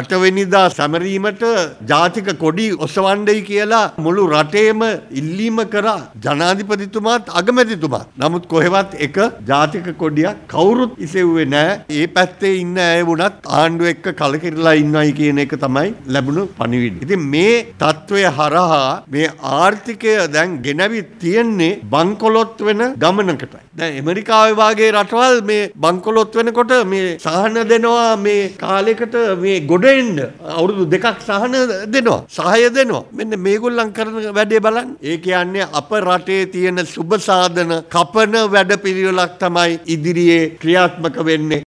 අටවෙනිදා සැමරීමට ජාතික කොඩි ඔසවණ්ඩයි කියලා මුළු රටේම ඉල්ලීම කරා ජනාධිපතිතුමාත් අගමැතිතුමා. නමුත් කොහෙවත් එක ජාතික කොඩියක් කවුරුත් ඉසෙව්වේ නෑ. ඒ පැත්තේ ඉන්න ඇය වුණත් ආණ්ඩුව එක්ක කලකිරලා ඉන්නයි කියන එක තමයි ලැබුණු පණිවිඩ. ඉතින් මේ తත්වය හරහා මේ ආර්ථිකය දැන් ගෙනවිත් තියෙන්නේ බංකොලොත් වෙන ගමනකටයි. දැන් ඇමරිකාවේ වාගේ රටවල් මේ බංකොලොත් වෙනකොට මේ සහන දෙනවා මේ කාලෙකට මේ ගොඩ එන්න අවුරුදු දෙකක් සහන දෙනවා. සහය දෙනවා. මෙන්න මේගොල්ලන් කරන වැඩේ බලන්න. ඒ කියන්නේ අප රටේ තියෙන සුබ සාධන කපන වැඩ පිළිවෙලක් තමයි ඉදිරියේ ක්‍රියාත්මක වෙන්නේ.